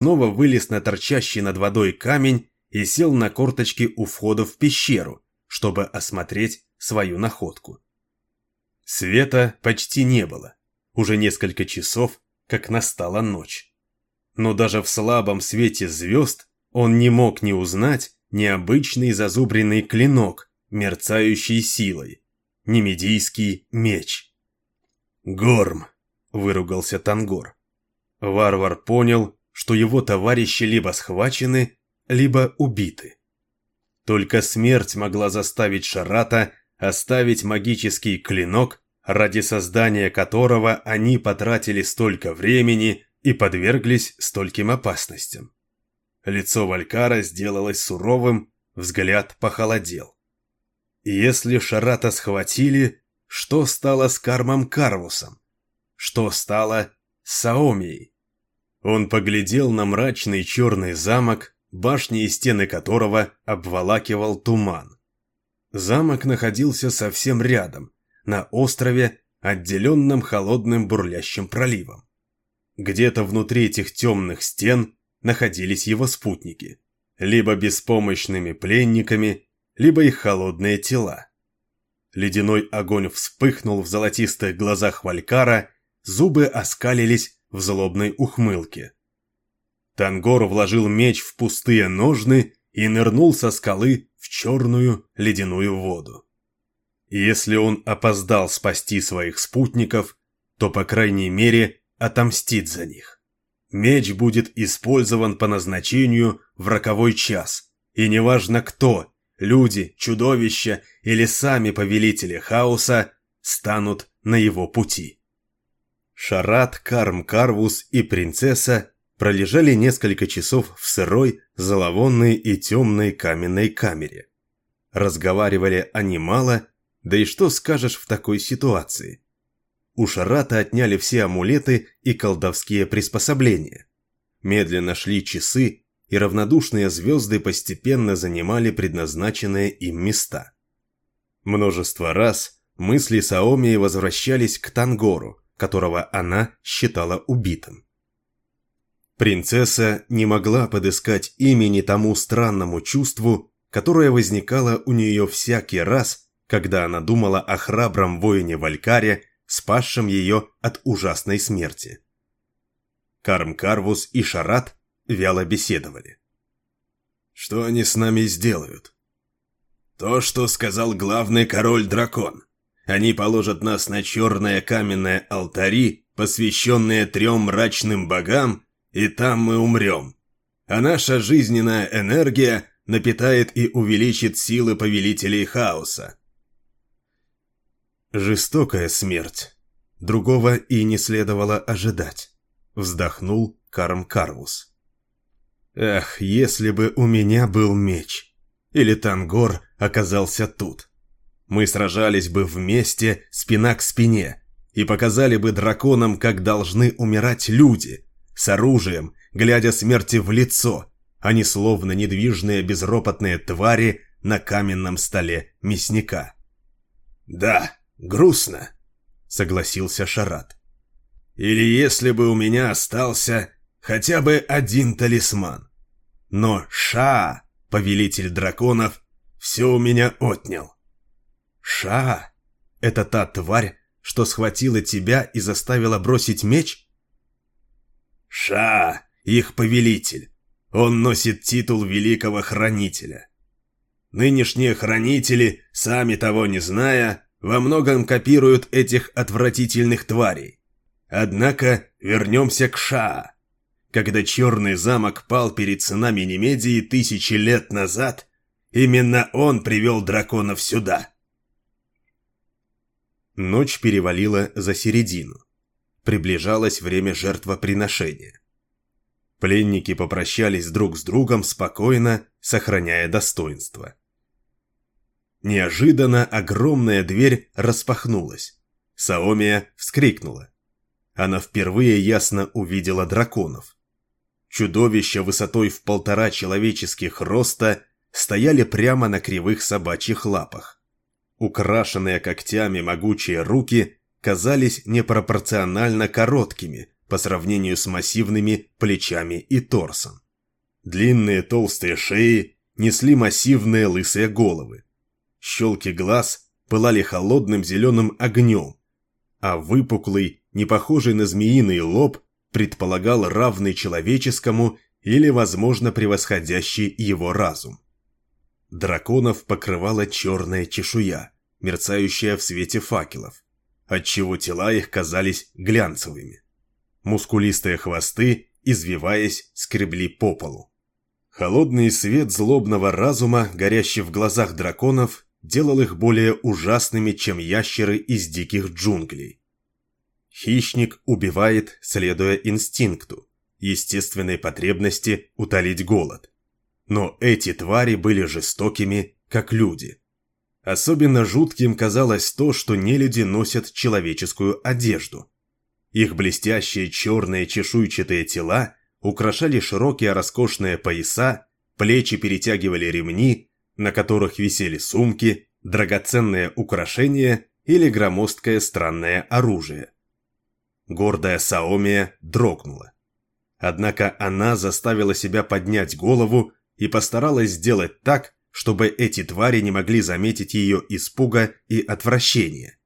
снова вылез на торчащий над водой камень и сел на корточки у входа в пещеру, чтобы осмотреть свою находку. Света почти не было. Уже несколько часов, как настала ночь. Но даже в слабом свете звезд он не мог не узнать необычный зазубренный клинок, мерцающий силой. Немедийский меч. «Горм!» – выругался Тангор. Варвар понял, что его товарищи либо схвачены, либо убиты. Только смерть могла заставить Шарата оставить магический клинок, ради создания которого они потратили столько времени и подверглись стольким опасностям. Лицо Валькара сделалось суровым, взгляд похолодел. Если Шарата схватили, что стало с Кармом Карвусом? Что стало с Саомией? Он поглядел на мрачный черный замок, башни и стены которого обволакивал туман. Замок находился совсем рядом, на острове, отделенном холодным бурлящим проливом. Где-то внутри этих темных стен находились его спутники, либо беспомощными пленниками, либо их холодные тела. Ледяной огонь вспыхнул в золотистых глазах Валькара, зубы оскалились в злобной ухмылке. Тангор вложил меч в пустые ножны и нырнул со скалы в черную ледяную воду. Если он опоздал спасти своих спутников, то, по крайней мере, отомстит за них. Меч будет использован по назначению в роковой час, и неважно кто, люди, чудовища или сами повелители хаоса, станут на его пути. Шарат, Карм Карвус и принцесса пролежали несколько часов в сырой, зловонной и темной каменной камере. Разговаривали они мало, да и что скажешь в такой ситуации? У Шарата отняли все амулеты и колдовские приспособления. Медленно шли часы, и равнодушные звезды постепенно занимали предназначенные им места. Множество раз мысли Саомии возвращались к Тангору, которого она считала убитым. Принцесса не могла подыскать имени тому странному чувству, которое возникало у нее всякий раз, когда она думала о храбром воине Валькаре, спасшем ее от ужасной смерти. Карм Карвус и Шарат вяло беседовали. «Что они с нами сделают?» «То, что сказал главный король-дракон. Они положат нас на черные каменные алтари, посвященные трем мрачным богам, и там мы умрем. А наша жизненная энергия напитает и увеличит силы повелителей хаоса. Жестокая смерть. Другого и не следовало ожидать. Вздохнул Карм Карвус. Эх, если бы у меня был меч. Или Тангор оказался тут. Мы сражались бы вместе, спина к спине, и показали бы драконам, как должны умирать люди, с оружием, глядя смерти в лицо, а не словно недвижные безропотные твари на каменном столе мясника. «Да, грустно», — согласился Шарат. «Или если бы у меня остался хотя бы один талисман. Но Ша, повелитель драконов, все у меня отнял». «Ша? Это та тварь, что схватила тебя и заставила бросить меч?» Ша, их повелитель. Он носит титул великого хранителя. Нынешние хранители, сами того не зная, во многом копируют этих отвратительных тварей. Однако вернемся к Ша. Когда Черный замок пал перед сынами Немедии тысячи лет назад, именно он привел драконов сюда. Ночь перевалила за середину. Приближалось время жертвоприношения. Пленники попрощались друг с другом спокойно, сохраняя достоинство. Неожиданно огромная дверь распахнулась. Саомия вскрикнула. Она впервые ясно увидела драконов. Чудовища высотой в полтора человеческих роста стояли прямо на кривых собачьих лапах. Украшенные когтями могучие руки казались непропорционально короткими, по сравнению с массивными плечами и торсом. Длинные толстые шеи несли массивные лысые головы. Щелки глаз пылали холодным зеленым огнем, а выпуклый, не похожий на змеиный лоб предполагал равный человеческому или, возможно, превосходящий его разум. Драконов покрывала черная чешуя, мерцающая в свете факелов, отчего тела их казались глянцевыми. Мускулистые хвосты, извиваясь, скребли по полу. Холодный свет злобного разума, горящий в глазах драконов, делал их более ужасными, чем ящеры из диких джунглей. Хищник убивает, следуя инстинкту, естественной потребности утолить голод. Но эти твари были жестокими, как люди. Особенно жутким казалось то, что нелюди носят человеческую одежду. Их блестящие черные чешуйчатые тела украшали широкие роскошные пояса, плечи перетягивали ремни, на которых висели сумки, драгоценные украшения или громоздкое странное оружие. Гордая Саомия дрогнула. Однако она заставила себя поднять голову и постаралась сделать так, чтобы эти твари не могли заметить ее испуга и отвращения.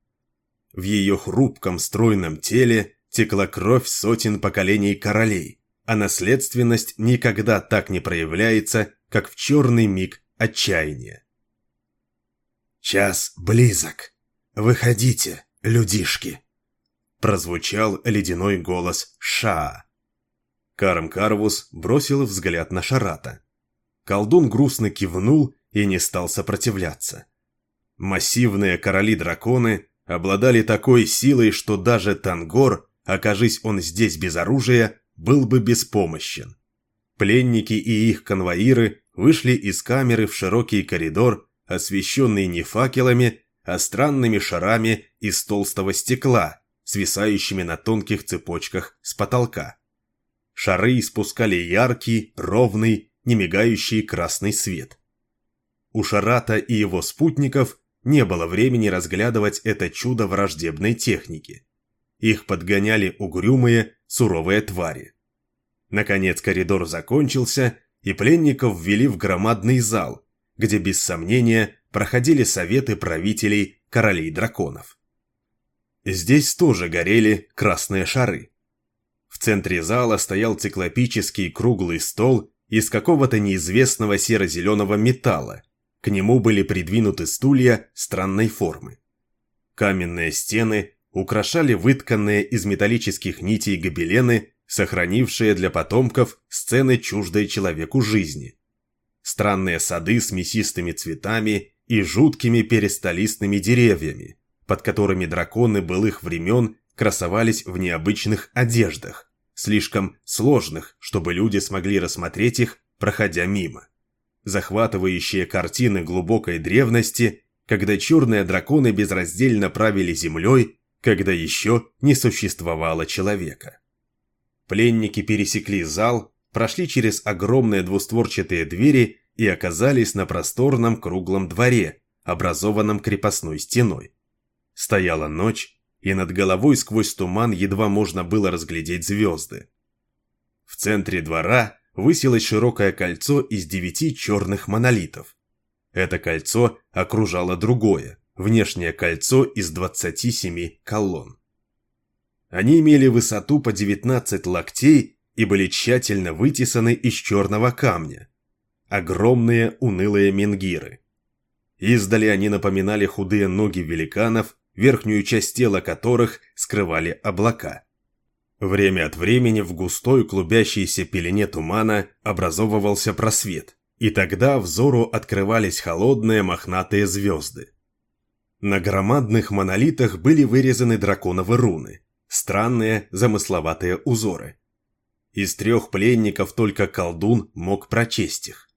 В ее хрупком стройном теле текла кровь сотен поколений королей, а наследственность никогда так не проявляется, как в черный миг отчаяния. «Час близок. Выходите, людишки!» Прозвучал ледяной голос Ша. Карм Карвус бросил взгляд на Шарата. Колдун грустно кивнул и не стал сопротивляться. Массивные короли-драконы обладали такой силой, что даже Тангор, окажись он здесь без оружия, был бы беспомощен. Пленники и их конвоиры вышли из камеры в широкий коридор, освещенный не факелами, а странными шарами из толстого стекла, свисающими на тонких цепочках с потолка. Шары испускали яркий, ровный, немигающий красный свет. У Шарата и его спутников не было времени разглядывать это чудо враждебной техники. Их подгоняли угрюмые, суровые твари. Наконец коридор закончился, и пленников ввели в громадный зал, где без сомнения проходили советы правителей королей драконов. Здесь тоже горели красные шары. В центре зала стоял циклопический круглый стол из какого-то неизвестного серо-зеленого металла. К нему были придвинуты стулья странной формы. Каменные стены украшали вытканные из металлических нитей гобелены, сохранившие для потомков сцены чуждой человеку жизни. Странные сады с мясистыми цветами и жуткими перистолистными деревьями – под которыми драконы былых времен красовались в необычных одеждах, слишком сложных, чтобы люди смогли рассмотреть их, проходя мимо. Захватывающие картины глубокой древности, когда черные драконы безраздельно правили землей, когда еще не существовало человека. Пленники пересекли зал, прошли через огромные двустворчатые двери и оказались на просторном круглом дворе, образованном крепостной стеной. Стояла ночь, и над головой сквозь туман едва можно было разглядеть звезды. В центре двора высилось широкое кольцо из девяти черных монолитов. Это кольцо окружало другое, внешнее кольцо из 27 колонн. Они имели высоту по 19 локтей и были тщательно вытесаны из черного камня. Огромные унылые менгиры. Издали они напоминали худые ноги великанов верхнюю часть тела которых скрывали облака. Время от времени в густой клубящейся пелене тумана образовывался просвет, и тогда взору открывались холодные мохнатые звезды. На громадных монолитах были вырезаны драконовы руны, странные замысловатые узоры. Из трех пленников только колдун мог прочесть их.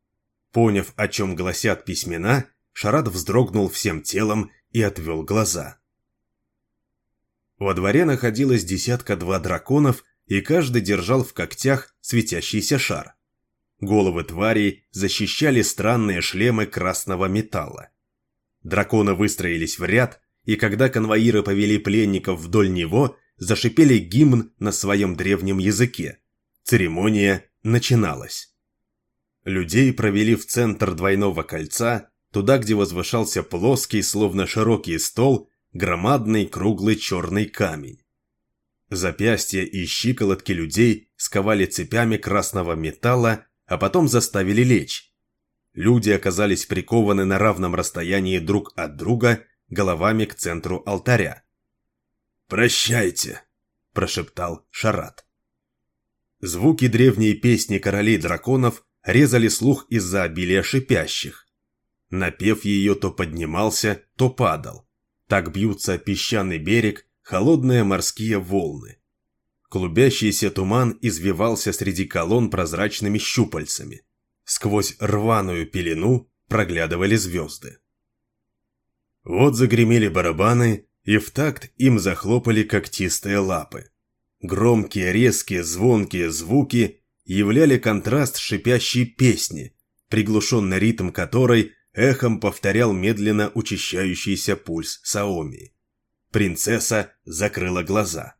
Поняв, о чем гласят письмена, Шарат вздрогнул всем телом и отвел глаза. Во дворе находилось десятка-два драконов, и каждый держал в когтях светящийся шар. Головы тварей защищали странные шлемы красного металла. Драконы выстроились в ряд, и когда конвоиры повели пленников вдоль него, зашипели гимн на своем древнем языке. Церемония начиналась. Людей провели в центр двойного кольца, туда, где возвышался плоский, словно широкий стол, громадный круглый черный камень. Запястья и щиколотки людей сковали цепями красного металла, а потом заставили лечь. Люди оказались прикованы на равном расстоянии друг от друга, головами к центру алтаря. «Прощайте», – прошептал Шарат. Звуки древней песни королей драконов резали слух из-за обилия шипящих. Напев ее то поднимался, то падал. Так бьются песчаный берег, холодные морские волны. Клубящийся туман извивался среди колонн прозрачными щупальцами. Сквозь рваную пелену проглядывали звезды. Вот загремели барабаны, и в такт им захлопали когтистые лапы. Громкие, резкие, звонкие звуки являли контраст шипящей песни, приглушенный ритм которой эхом повторял медленно учащающийся пульс Саоми. Принцесса закрыла глаза.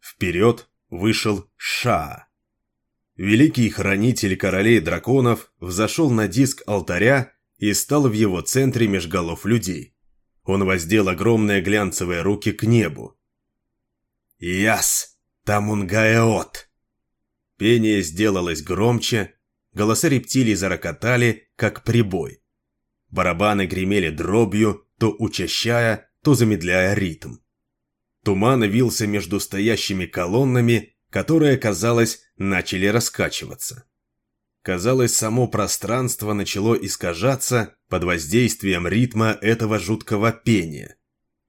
Вперед вышел Ша. Великий хранитель королей драконов взошел на диск алтаря и стал в его центре меж голов людей. Он воздел огромные глянцевые руки к небу. «Яс! Тамунгаэот!» Пение сделалось громче, голоса рептилий зарокотали, как прибой. Барабаны гремели дробью, то учащая, то замедляя ритм. Туман вился между стоящими колоннами, которые, казалось, начали раскачиваться. Казалось, само пространство начало искажаться под воздействием ритма этого жуткого пения.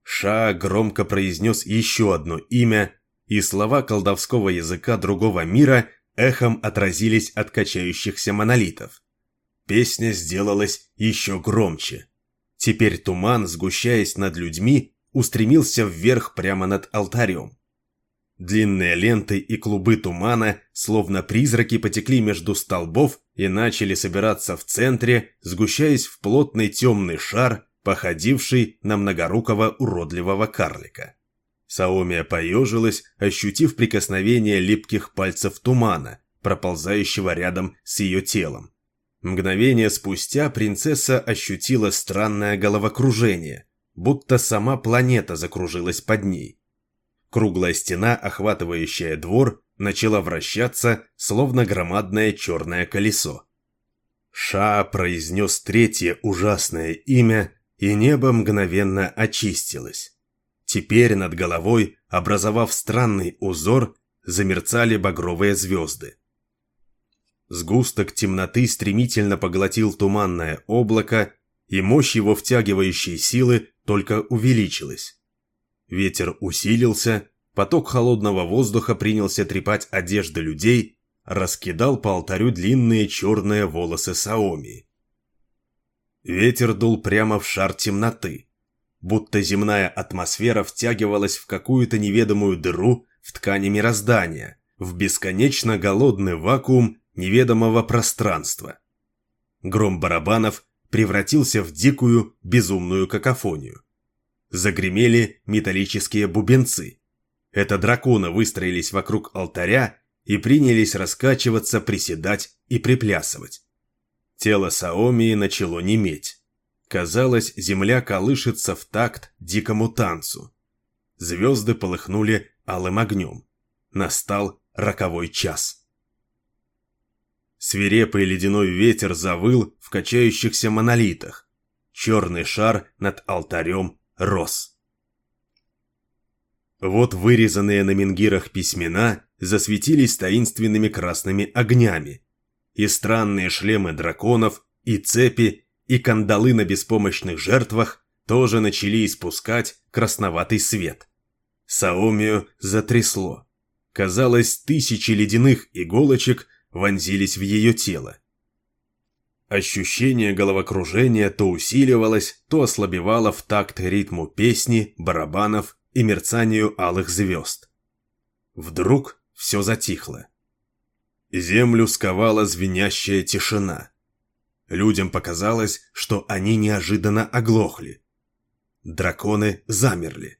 Ша громко произнес еще одно имя, и слова колдовского языка другого мира эхом отразились от качающихся монолитов. Песня сделалась еще громче. Теперь туман, сгущаясь над людьми, устремился вверх прямо над алтарем. Длинные ленты и клубы тумана, словно призраки, потекли между столбов и начали собираться в центре, сгущаясь в плотный темный шар, походивший на многорукого уродливого карлика. Саомия поежилась, ощутив прикосновение липких пальцев тумана, проползающего рядом с ее телом. Мгновение спустя принцесса ощутила странное головокружение, будто сама планета закружилась под ней. Круглая стена, охватывающая двор, начала вращаться, словно громадное черное колесо. Ша произнес третье ужасное имя, и небо мгновенно очистилось. Теперь над головой, образовав странный узор, замерцали багровые звезды. Сгусток темноты стремительно поглотил туманное облако, и мощь его втягивающей силы только увеличилась. Ветер усилился, поток холодного воздуха принялся трепать одежды людей, раскидал по алтарю длинные черные волосы Саоми. Ветер дул прямо в шар темноты, будто земная атмосфера втягивалась в какую-то неведомую дыру в ткани мироздания, в бесконечно голодный вакуум неведомого пространства. Гром барабанов превратился в дикую, безумную какофонию. Загремели металлические бубенцы. Это драконы выстроились вокруг алтаря и принялись раскачиваться, приседать и приплясывать. Тело Саомии начало неметь. Казалось, земля колышется в такт дикому танцу. Звезды полыхнули алым огнем. Настал роковой час. Свирепый ледяной ветер завыл в качающихся монолитах. Черный шар над алтарем рос. Вот вырезанные на менгирах письмена засветились таинственными красными огнями. И странные шлемы драконов, и цепи, и кандалы на беспомощных жертвах тоже начали испускать красноватый свет. Саомию затрясло. Казалось, тысячи ледяных иголочек вонзились в ее тело. Ощущение головокружения то усиливалось, то ослабевало в такт ритму песни, барабанов и мерцанию алых звезд. Вдруг все затихло. Землю сковала звенящая тишина. Людям показалось, что они неожиданно оглохли. Драконы замерли.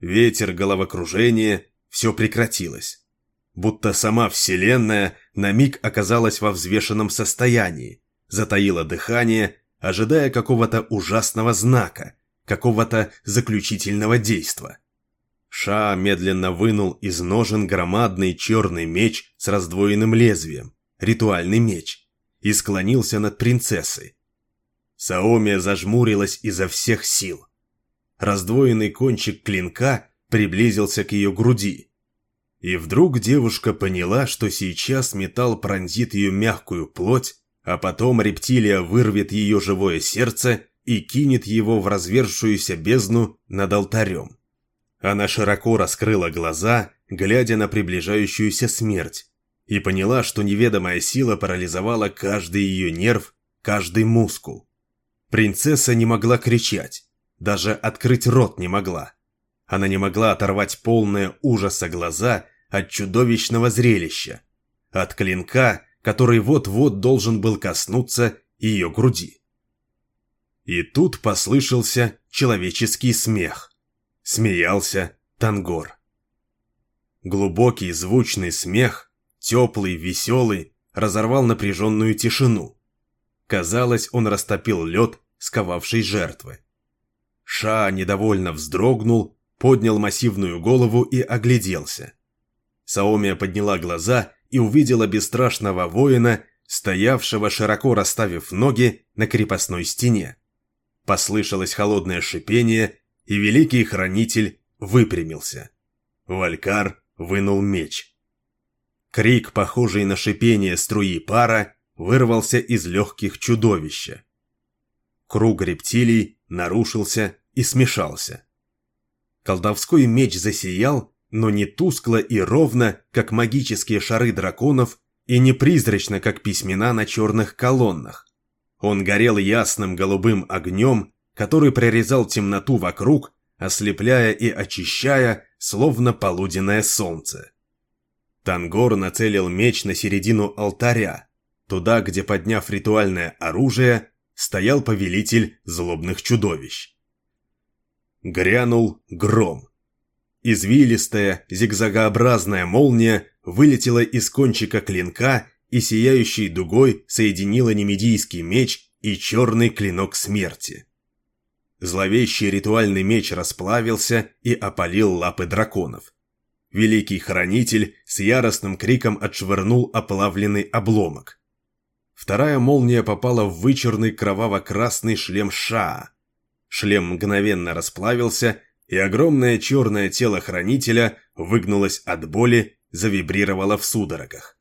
Ветер, головокружение, все прекратилось. Будто сама Вселенная на миг оказалась во взвешенном состоянии, затаила дыхание, ожидая какого-то ужасного знака, какого-то заключительного действа. Ша медленно вынул из ножен громадный черный меч с раздвоенным лезвием, ритуальный меч, и склонился над принцессой. Саомия зажмурилась изо всех сил. Раздвоенный кончик клинка приблизился к ее груди. И вдруг девушка поняла, что сейчас металл пронзит ее мягкую плоть, а потом рептилия вырвет ее живое сердце и кинет его в развершуюся бездну над алтарем. Она широко раскрыла глаза, глядя на приближающуюся смерть, и поняла, что неведомая сила парализовала каждый ее нерв, каждый мускул. Принцесса не могла кричать, даже открыть рот не могла. Она не могла оторвать полное ужаса глаза от чудовищного зрелища, от клинка, который вот-вот должен был коснуться ее груди. И тут послышался человеческий смех смеялся Тангор. Глубокий звучный смех, теплый, веселый, разорвал напряженную тишину. Казалось, он растопил лед, сковавший жертвы. Ша недовольно вздрогнул, поднял массивную голову и огляделся. Саомия подняла глаза и увидела бесстрашного воина, стоявшего широко расставив ноги на крепостной стене. Послышалось холодное шипение, и великий хранитель выпрямился. Валькар вынул меч. Крик, похожий на шипение струи пара, вырвался из легких чудовища. Круг рептилий нарушился и смешался. Колдовской меч засиял, но не тускло и ровно, как магические шары драконов, и не призрачно, как письмена на черных колоннах. Он горел ясным голубым огнем, который прорезал темноту вокруг, ослепляя и очищая, словно полуденное солнце. Тангор нацелил меч на середину алтаря, туда, где, подняв ритуальное оружие, стоял повелитель злобных чудовищ. Грянул гром. Извилистая, зигзагообразная молния вылетела из кончика клинка и сияющей дугой соединила немедийский меч и черный клинок смерти. Зловещий ритуальный меч расплавился и опалил лапы драконов. Великий хранитель с яростным криком отшвырнул оплавленный обломок. Вторая молния попала в вычурный кроваво-красный шлем Шаа. Шлем мгновенно расплавился, и огромное черное тело хранителя выгнулось от боли, завибрировало в судорогах.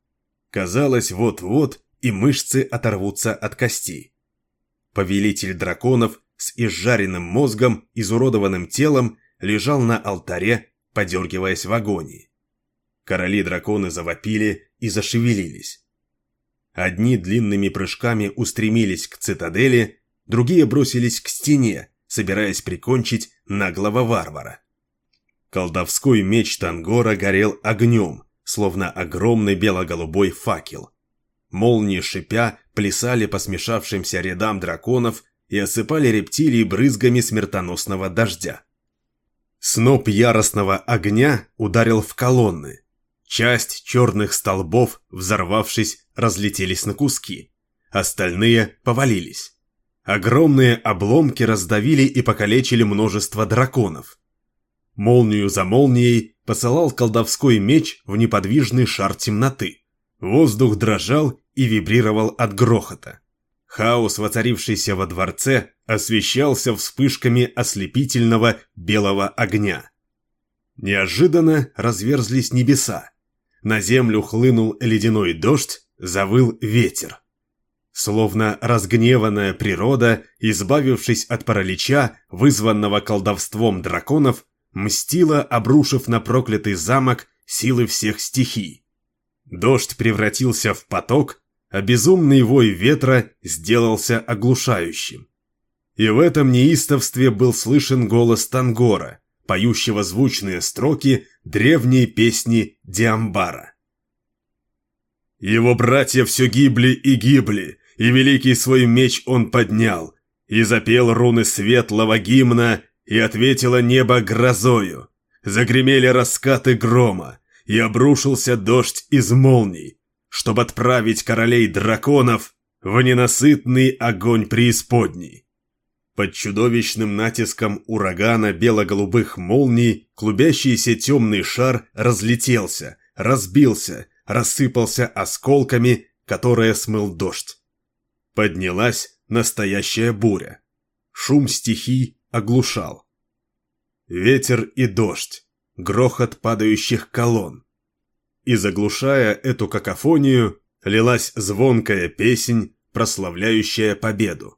Казалось, вот-вот и мышцы оторвутся от костей. Повелитель драконов с изжаренным мозгом, изуродованным телом, лежал на алтаре, подергиваясь в агонии. Короли-драконы завопили и зашевелились. Одни длинными прыжками устремились к цитадели, другие бросились к стене, собираясь прикончить наглого варвара. Колдовской меч Тангора горел огнем, словно огромный бело-голубой факел. Молнии шипя плясали по смешавшимся рядам драконов и осыпали рептилии брызгами смертоносного дождя. Сноп яростного огня ударил в колонны. Часть черных столбов, взорвавшись, разлетелись на куски. Остальные повалились. Огромные обломки раздавили и покалечили множество драконов. Молнию за молнией посылал колдовской меч в неподвижный шар темноты. Воздух дрожал и вибрировал от грохота. Хаос, воцарившийся во дворце, освещался вспышками ослепительного белого огня. Неожиданно разверзлись небеса. На землю хлынул ледяной дождь, завыл ветер. Словно разгневанная природа, избавившись от паралича, вызванного колдовством драконов, мстила, обрушив на проклятый замок силы всех стихий. Дождь превратился в поток, а безумный вой ветра сделался оглушающим. И в этом неистовстве был слышен голос Тангора, поющего звучные строки древней песни Диамбара. Его братья все гибли и гибли, и великий свой меч он поднял, и запел руны светлого гимна, и ответило небо грозою. загремели раскаты грома, и обрушился дождь из молний, чтобы отправить королей драконов в ненасытный огонь преисподней. Под чудовищным натиском урагана бело-голубых молний клубящийся темный шар разлетелся, разбился, рассыпался осколками, которые смыл дождь. Поднялась настоящая буря. Шум стихий оглушал. Ветер и дождь, грохот падающих колонн. И заглушая эту какофонию, лилась звонкая песнь, прославляющая победу.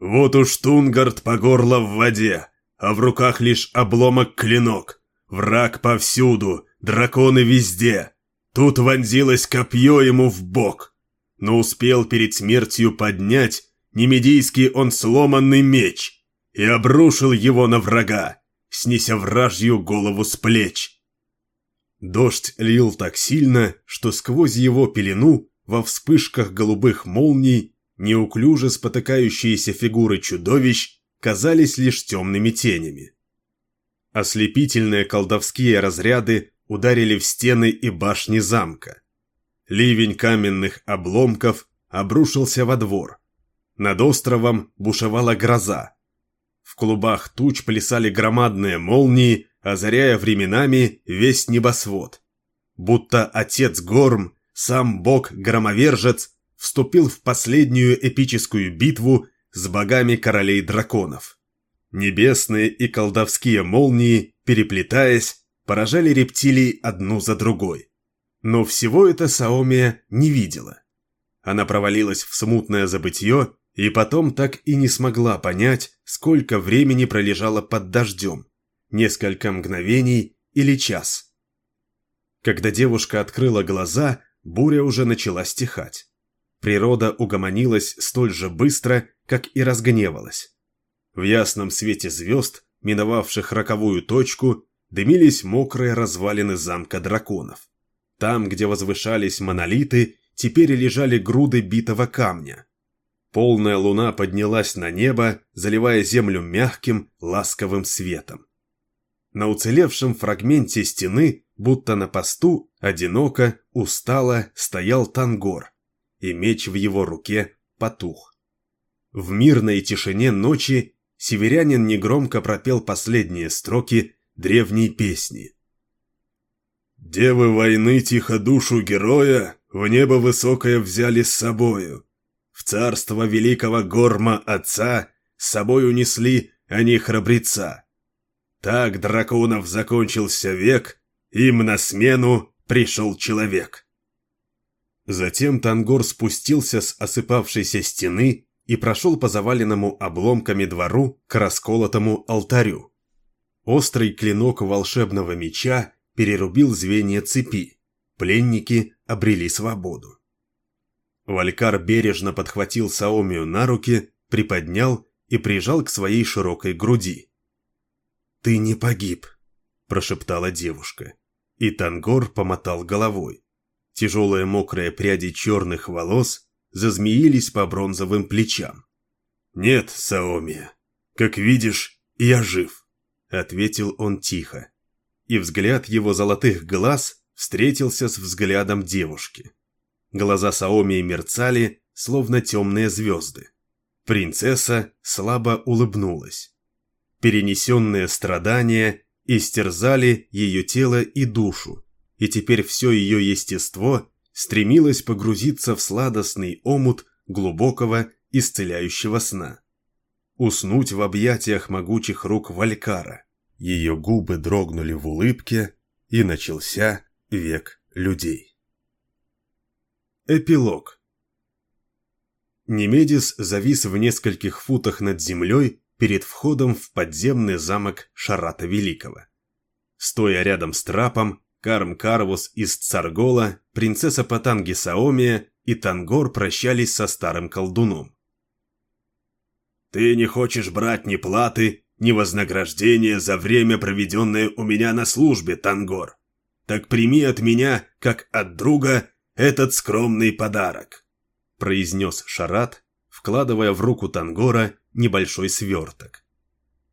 Вот уж Тунгард по горло в воде, а в руках лишь обломок-клинок. Враг повсюду, драконы везде. Тут вонзилось копье ему в бок. Но успел перед смертью поднять немедийский он сломанный меч и обрушил его на врага, снеся вражью голову с плеч. Дождь лил так сильно, что сквозь его пелену во вспышках голубых молний неуклюже спотыкающиеся фигуры чудовищ казались лишь темными тенями. Ослепительные колдовские разряды ударили в стены и башни замка. Ливень каменных обломков обрушился во двор. Над островом бушевала гроза. В клубах туч плясали громадные молнии, озаряя временами весь небосвод. Будто отец Горм, сам бог-громовержец, вступил в последнюю эпическую битву с богами королей драконов. Небесные и колдовские молнии, переплетаясь, поражали рептилий одну за другой. Но всего это Саомия не видела. Она провалилась в смутное забытье и потом так и не смогла понять, сколько времени пролежала под дождем. Несколько мгновений или час. Когда девушка открыла глаза, буря уже начала стихать. Природа угомонилась столь же быстро, как и разгневалась. В ясном свете звезд, миновавших роковую точку, дымились мокрые развалины замка драконов. Там, где возвышались монолиты, теперь лежали груды битого камня. Полная луна поднялась на небо, заливая землю мягким, ласковым светом. На уцелевшем фрагменте стены, будто на посту, одиноко, устало стоял Тангор – и меч в его руке потух. В мирной тишине ночи северянин негромко пропел последние строки древней песни. «Девы войны тихо душу героя в небо высокое взяли с собою. В царство великого горма отца с собой унесли они храбреца. Так драконов закончился век, им на смену пришел человек». Затем Тангор спустился с осыпавшейся стены и прошел по заваленному обломками двору к расколотому алтарю. Острый клинок волшебного меча перерубил звенья цепи. Пленники обрели свободу. Валькар бережно подхватил Саомию на руки, приподнял и прижал к своей широкой груди. «Ты не погиб», – прошептала девушка. И Тангор помотал головой. Тяжелые мокрые пряди черных волос зазмеились по бронзовым плечам. «Нет, Саоми, как видишь, я жив», — ответил он тихо. И взгляд его золотых глаз встретился с взглядом девушки. Глаза Саоми мерцали, словно темные звезды. Принцесса слабо улыбнулась. Перенесенные страдания истерзали ее тело и душу, и теперь все ее естество стремилось погрузиться в сладостный омут глубокого исцеляющего сна. Уснуть в объятиях могучих рук Валькара. Ее губы дрогнули в улыбке, и начался век людей. Эпилог Немедис завис в нескольких футах над землей перед входом в подземный замок Шарата Великого. Стоя рядом с трапом, Карм Карвус из Царгола, принцесса Патанги Саомия и Тангор прощались со старым колдуном. «Ты не хочешь брать ни платы, ни вознаграждения за время, проведенное у меня на службе, Тангор. Так прими от меня, как от друга, этот скромный подарок», произнес Шарат, вкладывая в руку Тангора небольшой сверток.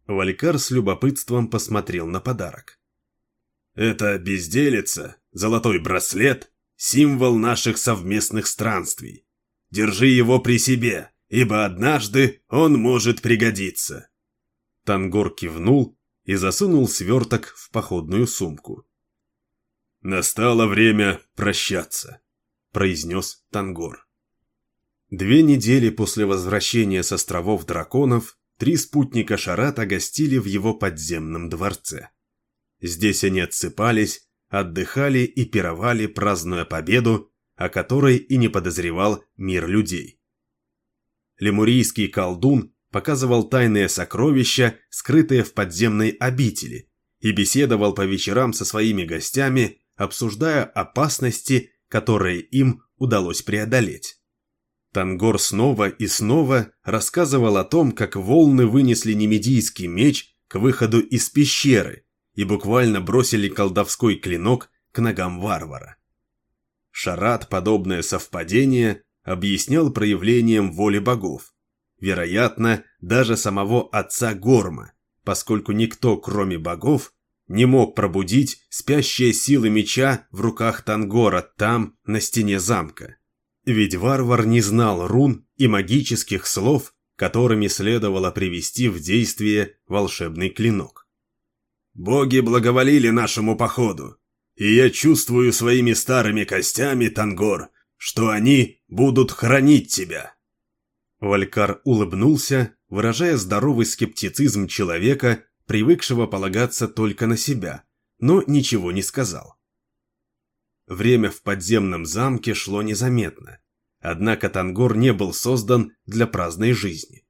Валькар с любопытством посмотрел на подарок. Это безделица, золотой браслет, символ наших совместных странствий. Держи его при себе, ибо однажды он может пригодиться». Тангор кивнул и засунул сверток в походную сумку. «Настало время прощаться», — произнес Тангор. Две недели после возвращения с островов драконов три спутника Шарата гостили в его подземном дворце. Здесь они отсыпались, отдыхали и пировали, празднуя победу, о которой и не подозревал мир людей. Лемурийский колдун показывал тайные сокровища, скрытые в подземной обители, и беседовал по вечерам со своими гостями, обсуждая опасности, которые им удалось преодолеть. Тангор снова и снова рассказывал о том, как волны вынесли немедийский меч к выходу из пещеры и буквально бросили колдовской клинок к ногам варвара. Шарат подобное совпадение объяснял проявлением воли богов, вероятно, даже самого отца Горма, поскольку никто, кроме богов, не мог пробудить спящие силы меча в руках Тангора там, на стене замка. Ведь варвар не знал рун и магических слов, которыми следовало привести в действие волшебный клинок. «Боги благоволили нашему походу, и я чувствую своими старыми костями, Тангор, что они будут хранить тебя». Валькар улыбнулся, выражая здоровый скептицизм человека, привыкшего полагаться только на себя, но ничего не сказал. Время в подземном замке шло незаметно, однако Тангор не был создан для праздной жизни.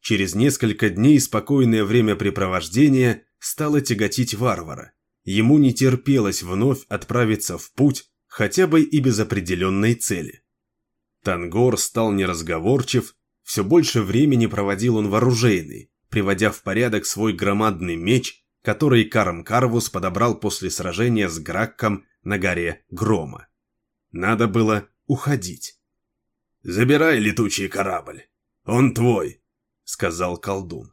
Через несколько дней спокойное времяпрепровождение стало тяготить варвара. Ему не терпелось вновь отправиться в путь, хотя бы и без определенной цели. Тангор стал неразговорчив, все больше времени проводил он вооруженный, приводя в порядок свой громадный меч, который Карм Карвус подобрал после сражения с Гракком на горе Грома. Надо было уходить. «Забирай летучий корабль, он твой», — сказал колдун.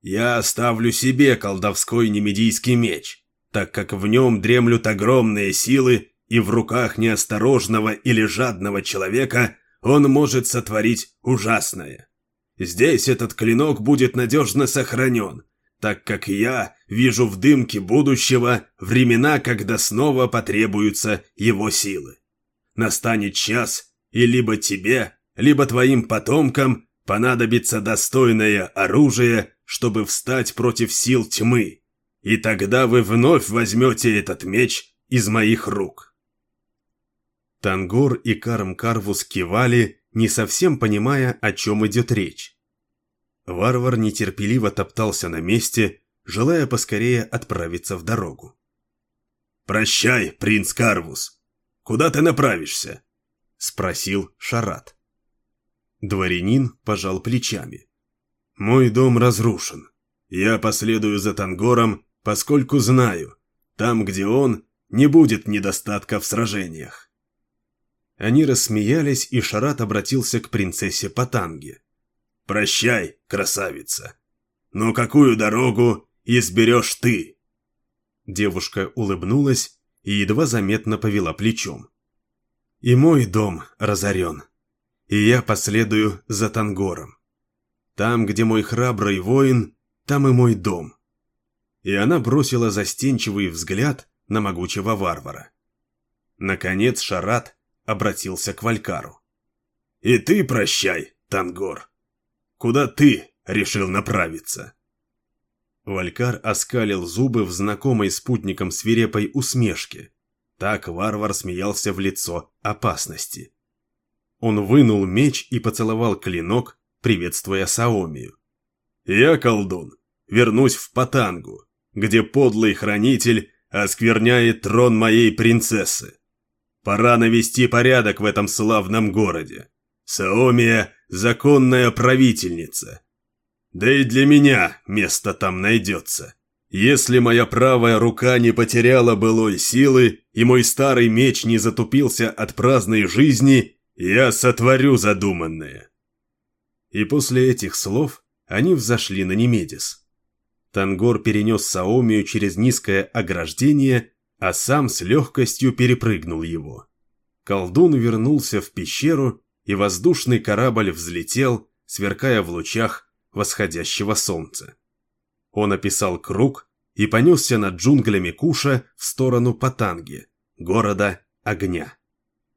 «Я оставлю себе колдовской немедийский меч, так как в нем дремлют огромные силы, и в руках неосторожного или жадного человека он может сотворить ужасное. Здесь этот клинок будет надежно сохранен, так как я вижу в дымке будущего времена, когда снова потребуются его силы. Настанет час, и либо тебе, либо твоим потомкам понадобится достойное оружие, чтобы встать против сил тьмы, и тогда вы вновь возьмете этот меч из моих рук. Тангор и Карм Карвус кивали, не совсем понимая, о чем идет речь. Варвар нетерпеливо топтался на месте, желая поскорее отправиться в дорогу. «Прощай, принц Карвус! Куда ты направишься?» — спросил Шарат. Дворянин пожал плечами. «Мой дом разрушен. Я последую за Тангором, поскольку знаю, там, где он, не будет недостатка в сражениях. Они рассмеялись, и Шарат обратился к принцессе Патанге. «Прощай, красавица! Но какую дорогу изберешь ты?» Девушка улыбнулась и едва заметно повела плечом. «И мой дом разорен, и я последую за Тангором. Там, где мой храбрый воин, там и мой дом». И она бросила застенчивый взгляд на могучего варвара. Наконец Шарат обратился к Валькару. «И ты прощай, Тангор. Куда ты решил направиться?» Валькар оскалил зубы в знакомой спутником свирепой усмешке. Так варвар смеялся в лицо опасности. Он вынул меч и поцеловал клинок, приветствуя Саомию. «Я, колдун, вернусь в Патангу, где подлый хранитель оскверняет трон моей принцессы. Пора навести порядок в этом славном городе. Саомия – законная правительница. Да и для меня место там найдется. Если моя правая рука не потеряла былой силы, и мой старый меч не затупился от праздной жизни, я сотворю задуманное. И после этих слов они взошли на Немедис. Тангор перенес Саомию через низкое ограждение, а сам с легкостью перепрыгнул его. Колдун вернулся в пещеру, и воздушный корабль взлетел, сверкая в лучах восходящего солнца. Он описал круг и понесся над джунглями Куша в сторону Патанги, города огня.